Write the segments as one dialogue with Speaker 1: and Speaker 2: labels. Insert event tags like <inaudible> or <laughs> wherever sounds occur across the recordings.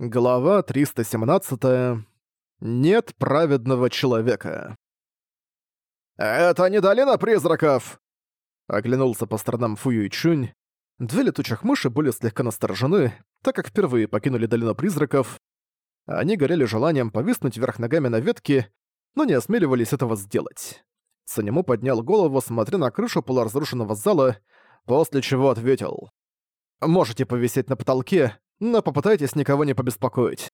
Speaker 1: Глава 317. Нет праведного человека. «Это не долина призраков!» Оглянулся по сторонам Фую и Чунь. Две летучих мыши были слегка насторожены, так как впервые покинули долину призраков. Они горели желанием повиснуть вверх ногами на ветке, но не осмеливались этого сделать. Санему поднял голову, смотря на крышу полуразрушенного зала, после чего ответил. «Можете повисеть на потолке, но попытайтесь никого не побеспокоить.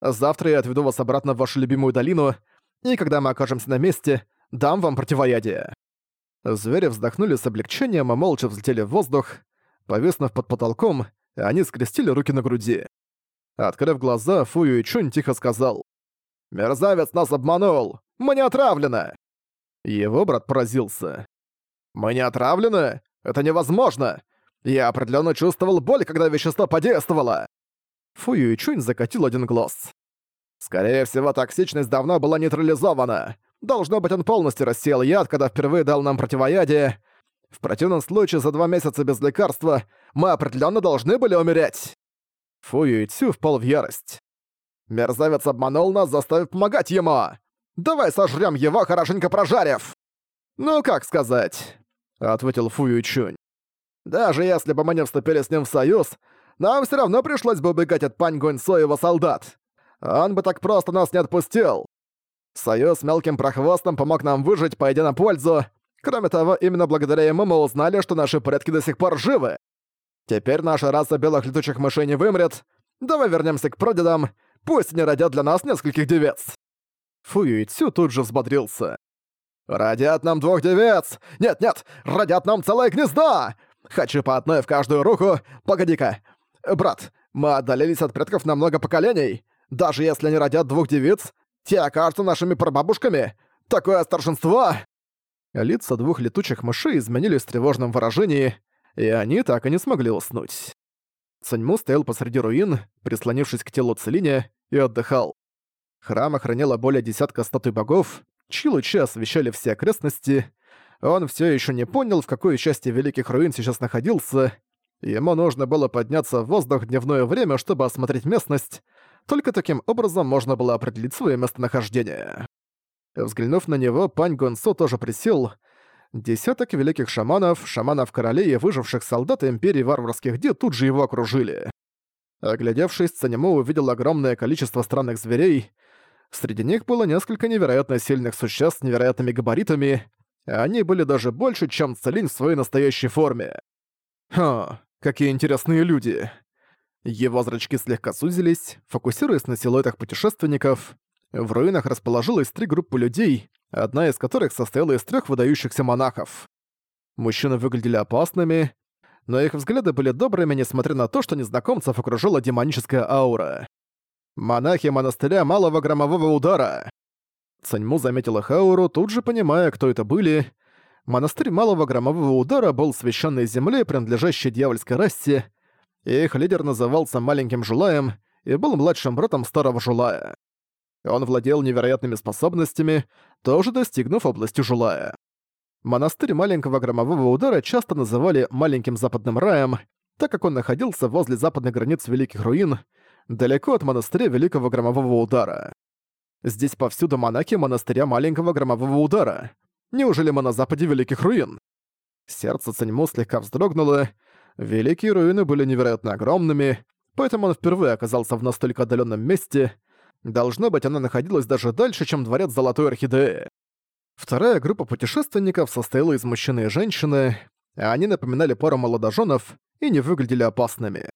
Speaker 1: Завтра я отведу вас обратно в вашу любимую долину, и когда мы окажемся на месте, дам вам противоядие». Звери вздохнули с облегчением и молча взлетели в воздух. Повиснув под потолком, они скрестили руки на груди. Открыв глаза, Фую и Чунь тихо сказал. «Мерзавец нас обманул! Мы не отравлены!» Его брат поразился. «Мы не отравлены? Это невозможно! Я определенно чувствовал боль, когда вещество подействовало. Фу Юйчунь закатил один глаз. Скорее всего, токсичность давно была нейтрализована. Должно быть, он полностью рассеял яд, когда впервые дал нам противоядие. В противном случае, за два месяца без лекарства мы определенно должны были умереть. Фу Юйцю впал в ярость. Мерзавец обманул нас, заставив помогать ему. Давай сожрём его, хорошенько прожарив. Ну, как сказать, ответил Фу Юйчунь. Даже если бы мы не вступили с ним в союз, нам все равно пришлось бы убегать от Пань Гуньсо и его солдат. Он бы так просто нас не отпустил. Союз мелким прохвостом помог нам выжить, пойдя на пользу. Кроме того, именно благодаря ему мы узнали, что наши предки до сих пор живы. Теперь наша раса белых летучих мышей не вымрет. Давай вернемся к прадедам. Пусть они родят для нас нескольких девец. Фу Юйцю тут же взбодрился. «Родят нам двух девец! Нет-нет, родят нам целое гнездо! Хочу по одной в каждую руку. Погоди-ка. Брат, мы отдалились от предков на много поколений. Даже если они родят двух девиц, те окажутся нашими прабабушками. Такое старшинство!» Лица двух летучих мышей изменились в тревожном выражении, и они так и не смогли уснуть. Саньму стоял посреди руин, прислонившись к телу Целине, и отдыхал. Храм охраняло более десятка статуй богов, чьи лучи освещали все окрестности, он все еще не понял, в какой части Великих Руин сейчас находился. Ему нужно было подняться в воздух в дневное время, чтобы осмотреть местность. Только таким образом можно было определить свое местонахождение. Взглянув на него, Пань Гонсо тоже присел. Десяток великих шаманов, шаманов королей и выживших солдат Империи Варварских Ди тут же его окружили. Оглядевшись, Цанему увидел огромное количество странных зверей. Среди них было несколько невероятно сильных существ с невероятными габаритами, они были даже больше, чем Целинь в своей настоящей форме. Ха, какие интересные люди. Его зрачки слегка сузились, фокусируясь на силуэтах путешественников. В руинах расположилось три группы людей, одна из которых состояла из трех выдающихся монахов. Мужчины выглядели опасными, но их взгляды были добрыми, несмотря на то, что незнакомцев окружила демоническая аура. Монахи монастыря малого громового удара. Цаньму заметила Хауру, тут же понимая, кто это были. Монастырь Малого Громового Удара был священной землей, принадлежащей дьявольской расе, их лидер назывался Маленьким Жулаем и был младшим братом Старого Жулая. Он владел невероятными способностями, тоже достигнув области Жулая. Монастырь Маленького Громового Удара часто называли «Маленьким Западным Раем», так как он находился возле западных границ Великих Руин, далеко от монастыря Великого Громового Удара. Здесь повсюду монахи монастыря маленького громового удара. Неужели мы на западе Великих Руин? Сердце Циньму слегка вздрогнуло. Великие руины были невероятно огромными, поэтому он впервые оказался в настолько отдаленном месте. Должно быть, она находилась даже дальше, чем дворец Золотой Орхидеи. Вторая группа путешественников состояла из мужчины и женщины, они напоминали пару молодоженов и не выглядели опасными.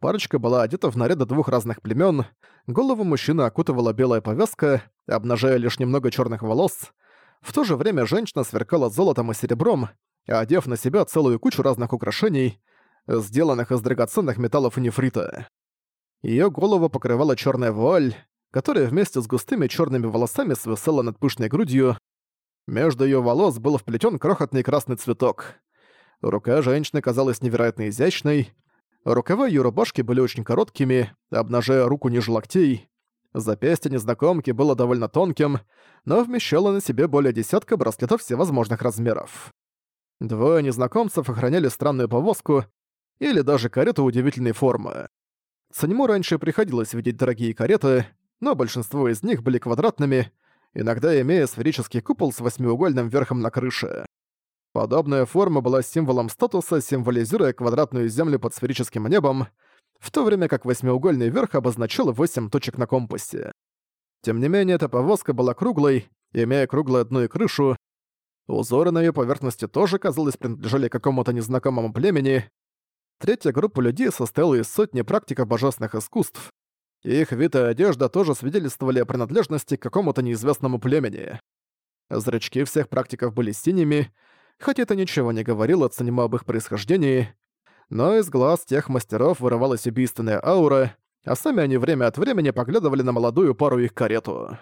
Speaker 1: Парочка была одета в наряды двух разных племен. Голову мужчины окутывала белая повязка, обнажая лишь немного черных волос. В то же время женщина сверкала золотом и серебром, одев на себя целую кучу разных украшений, сделанных из драгоценных металлов и нефрита. Ее голову покрывала черная вуаль, которая вместе с густыми черными волосами свисала над пышной грудью. Между ее волос был вплетен крохотный красный цветок. Рука женщины казалась невероятно изящной, Рукава её рубашки были очень короткими, обнажая руку ниже локтей. Запястье незнакомки было довольно тонким, но вмещало на себе более десятка браслетов всевозможных размеров. Двое незнакомцев охраняли странную повозку или даже карету удивительной формы. Цанему раньше приходилось видеть дорогие кареты, но большинство из них были квадратными, иногда имея сферический купол с восьмиугольным верхом на крыше. Подобная форма была символом статуса, символизируя квадратную землю под сферическим небом, в то время как восьмиугольный верх обозначал восемь точек на компасе. Тем не менее, эта повозка была круглой, имея круглое дно и крышу. Узоры на ее поверхности тоже, казалось, принадлежали какому-то незнакомому племени. Третья группа людей состояла из сотни практиков божественных искусств. Их вид и одежда тоже свидетельствовали о принадлежности к какому-то неизвестному племени. Зрачки всех практиков были синими, хотя это ничего не говорило ценимо об их происхождении, но из глаз тех мастеров вырывалась убийственная аура, а сами они время от времени поглядывали на молодую пару их карету.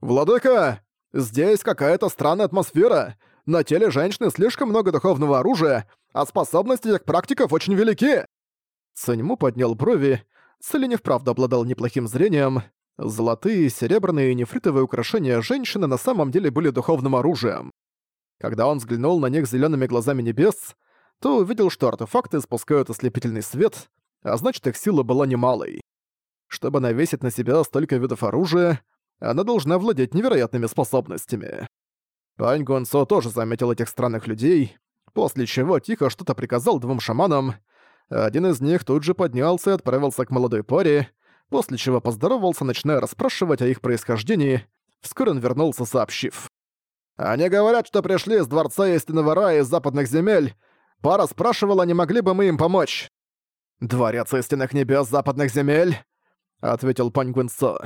Speaker 1: «Владыка! Здесь какая-то странная атмосфера! На теле женщины слишком много духовного оружия, а способности этих практиков очень велики!» Циньму поднял брови, Целин вправду обладал неплохим зрением. Золотые, серебряные и нефритовые украшения женщины на самом деле были духовным оружием. Когда он взглянул на них зелеными глазами небес, то увидел, что артефакты испускают ослепительный свет, а значит их сила была немалой. Чтобы навесить на себя столько видов оружия, она должна владеть невероятными способностями. Пань Гонсо тоже заметил этих странных людей, после чего тихо что-то приказал двум шаманам. Один из них тут же поднялся и отправился к молодой паре, после чего поздоровался, начиная расспрашивать о их происхождении. Вскоре он вернулся, сообщив. «Они говорят, что пришли из Дворца Истинного Рая из западных земель. Пара спрашивала, не могли бы мы им помочь. «Дворец истинных небес западных земель?» — ответил Пань Гунцо.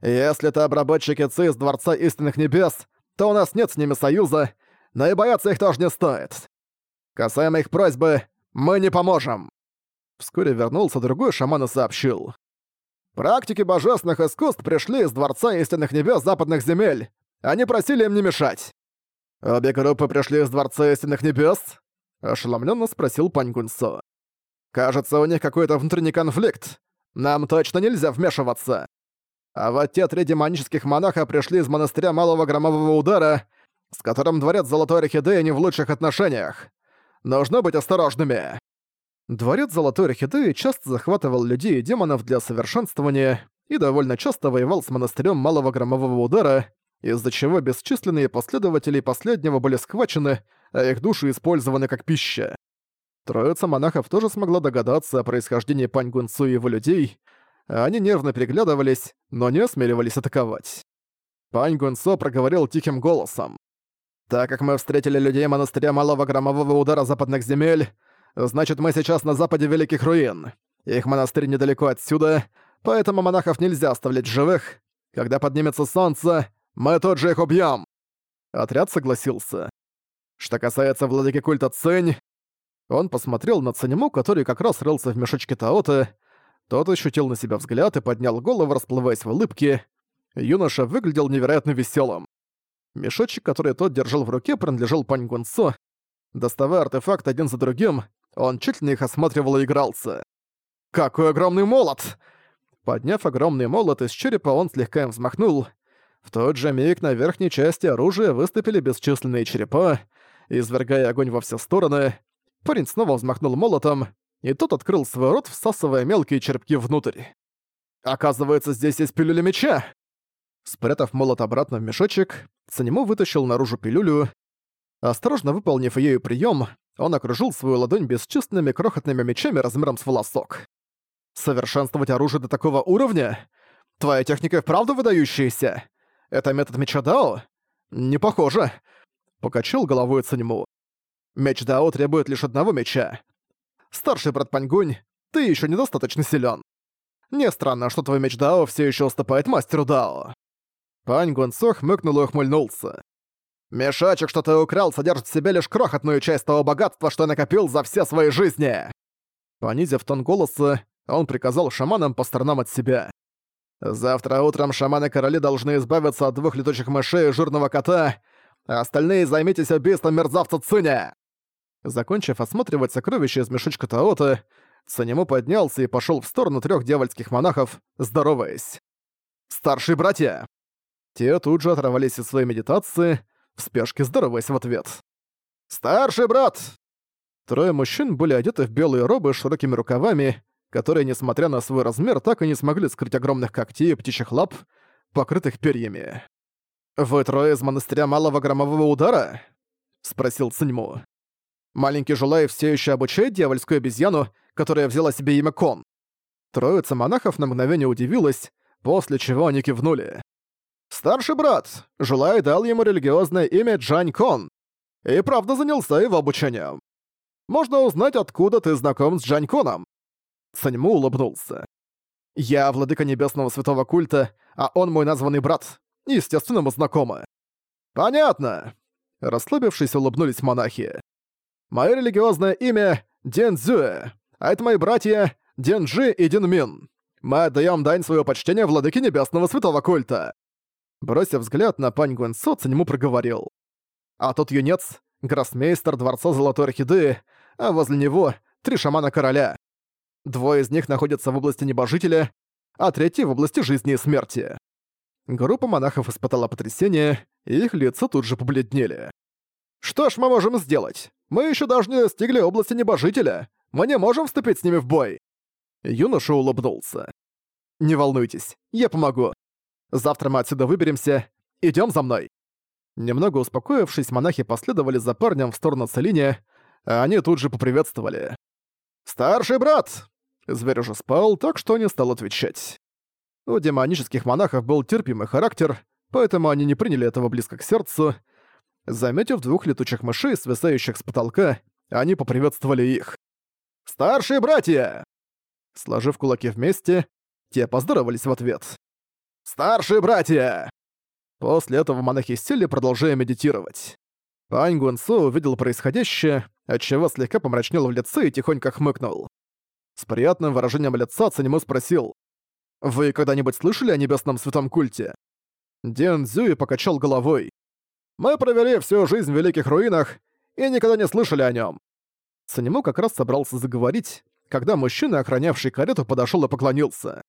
Speaker 1: «Если это обработчики Ци из Дворца истинных небес, то у нас нет с ними союза, но и бояться их тоже не стоит. Касаемо их просьбы, мы не поможем!» Вскоре вернулся другой шаман и сообщил. «Практики божественных искусств пришли из Дворца истинных небес западных земель. Они просили им не мешать». «Обе группы пришли из Дворца истинных небес?» — ошеломленно спросил Пань Гунсо. Кажется, у них какой-то внутренний конфликт. Нам точно нельзя вмешиваться. А вот те три демонических монаха пришли из монастыря Малого Громового Удара, с которым дворец Золотой Орхидеи не в лучших отношениях. Нужно быть осторожными. Дворец Золотой Орхидеи часто захватывал людей и демонов для совершенствования и довольно часто воевал с монастырем Малого Громового Удара, из-за чего бесчисленные последователи последнего были схвачены, а их души использованы как пища. Троица монахов тоже смогла догадаться о происхождении Пань Гунцу и его людей. Они нервно переглядывались, но не осмеливались атаковать. Пань Гунцо проговорил тихим голосом. «Так как мы встретили людей монастыря Малого Громового Удара Западных Земель, значит, мы сейчас на западе Великих Руин. Их монастырь недалеко отсюда, поэтому монахов нельзя оставлять живых. Когда поднимется солнце, мы тут же их убьем. Отряд согласился. Что касается владыки культа Цинь, он посмотрел на Цанему, который как раз рылся в мешочке Таота. Тот ощутил на себя взгляд и поднял голову, расплываясь в улыбке. Юноша выглядел невероятно веселым. Мешочек, который тот держал в руке, принадлежал Пань Гунцо. Доставая артефакт один за другим, он тщательно их осматривал и игрался. «Какой огромный молот!» Подняв огромный молот из черепа, он слегка им взмахнул. В тот же миг на верхней части оружия выступили бесчисленные черепа, извергая огонь во все стороны. Парень снова взмахнул молотом, и тот открыл свой рот, всасывая мелкие черепки внутрь. «Оказывается, здесь есть пилюля меча!» Спрятав молот обратно в мешочек, Цанему вытащил наружу пилюлю. Осторожно выполнив ею прием, он окружил свою ладонь бесчисленными крохотными мечами размером с волосок. «Совершенствовать оружие до такого уровня? Твоя техника вправду выдающаяся? Это метод меча Дао? Не похоже!» Покачал головой Цанему. Меч Дао требует лишь одного меча. Старший брат Паньгунь, ты еще недостаточно силен. Не странно, что твой меч Дао все еще уступает мастеру Дао. Пань Гунцо хмыкнул и ухмыльнулся. «Мешочек, что ты украл, содержит в себе лишь крохотную часть того богатства, что накопил за все свои жизни!» Понизив тон голоса, он приказал шаманам по сторонам от себя. «Завтра утром шаманы-короли должны избавиться от двух летучих мышей и жирного кота, а остальные займитесь убийством мерзавца Цуня!» Закончив осматривать сокровища из мешочка Таота, Санему поднялся и пошел в сторону трех дьявольских монахов, здороваясь. «Старшие братья!» Те тут же оторвались из своей медитации, в спешке здороваясь в ответ. «Старший брат!» Трое мужчин были одеты в белые робы с широкими рукавами, которые, несмотря на свой размер, так и не смогли скрыть огромных когтей и птичьих лап, покрытых перьями. «Вы трое из монастыря Малого Громового Удара?» — спросил Циньму. Маленький Жулай все еще обучает дьявольскую обезьяну, которая взяла себе имя Кон. Троица монахов на мгновение удивилась, после чего они кивнули. «Старший брат, Жулай дал ему религиозное имя Джань Кон и правда занялся его обучением. Можно узнать, откуда ты знаком с Джань Коном?» Саньму улыбнулся. «Я владыка небесного святого культа, а он мой названный брат. Естественно, мы знакомы». «Понятно!» Расслабившись, улыбнулись монахи. «Моё религиозное имя — Ден Цзюэ, а это мои братья Денджи и Динмин. Мы отдаём дань своего почтения владыке небесного святого культа». Бросив взгляд на пань Гуэнсо, Циньму проговорил. А тот юнец — гроссмейстер Дворца Золотой Орхидеи, а возле него — три шамана-короля. Двое из них находятся в области небожителя, а третий — в области жизни и смерти. Группа монахов испытала потрясение, и их лица тут же побледнели. «Что ж мы можем сделать? Мы еще даже не достигли области небожителя. Мы не можем вступить с ними в бой!» Юноша улыбнулся. «Не волнуйтесь, я помогу. Завтра мы отсюда выберемся. Идем за мной!» Немного успокоившись, монахи последовали за парнем в сторону Целиния, а они тут же поприветствовали. «Старший брат!» Зверь уже спал, так что не стал отвечать. У демонических монахов был терпимый характер, поэтому они не приняли этого близко к сердцу. Заметив двух летучих мышей, свисающих с потолка, они поприветствовали их. «Старшие братья!» Сложив кулаки вместе, те поздоровались в ответ. «Старшие братья!» После этого монахи сели, продолжая медитировать. Пань Гунсо увидел происходящее, отчего слегка помрачнел в лице и тихонько хмыкнул. С приятным выражением лица Цанему спросил, «Вы когда-нибудь слышали о небесном святом культе?» Ден Цзюи покачал головой. «Мы провели всю жизнь в Великих Руинах и никогда не слышали о нем. Санему как раз собрался заговорить, когда мужчина, охранявший карету, подошел и поклонился.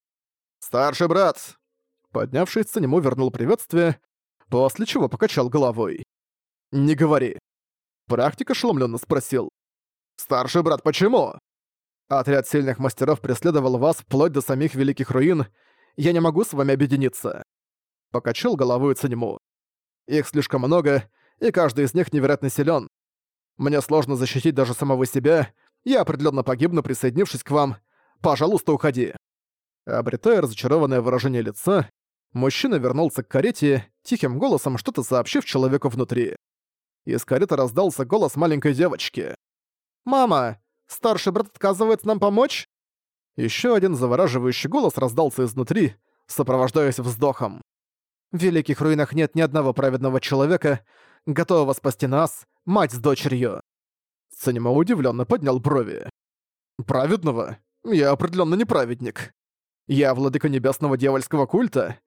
Speaker 1: «Старший брат!» Поднявшись, Санему вернул приветствие, после чего покачал головой. «Не говори». Практик ошеломленно спросил. «Старший брат, почему?» «Отряд сильных мастеров преследовал вас вплоть до самих Великих Руин. Я не могу с вами объединиться». Покачал головой Циньму. «Их слишком много, и каждый из них невероятно силен. Мне сложно защитить даже самого себя. Я определенно погибну, присоединившись к вам. Пожалуйста, уходи». Обретая разочарованное выражение лица, мужчина вернулся к карете, тихим голосом что-то сообщив человеку внутри. Из кареты раздался голос маленькой девочки. «Мама, старший брат отказывается нам помочь?» Еще один завораживающий голос раздался изнутри, сопровождаясь вздохом. В Великих Руинах нет ни одного праведного человека, готового спасти нас, мать с дочерью. Санема удивленно поднял брови. «Праведного? Я определенно не праведник. Я владыка небесного дьявольского культа.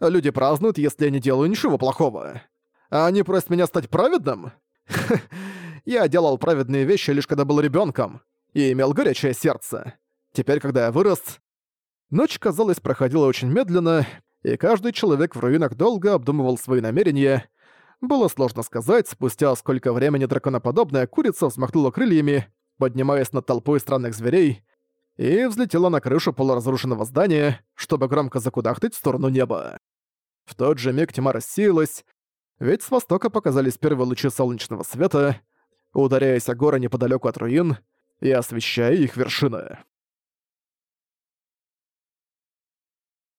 Speaker 1: Люди празднуют, если я не делаю ничего плохого. А они просят меня стать праведным? <laughs> Я делал праведные вещи лишь когда был ребенком и имел горячее сердце. Теперь, когда я вырос... Ночь, казалось, проходила очень медленно, и каждый человек в руинах долго обдумывал свои намерения, было сложно сказать, спустя сколько времени драконоподобная курица взмахнула крыльями, поднимаясь над толпой странных зверей, и взлетела на крышу полуразрушенного здания, чтобы громко закудахтать в сторону неба. В тот же миг тьма рассеялась, ведь с востока показались первые лучи солнечного света, ударяясь о горы неподалеку от руин и освещая их вершины.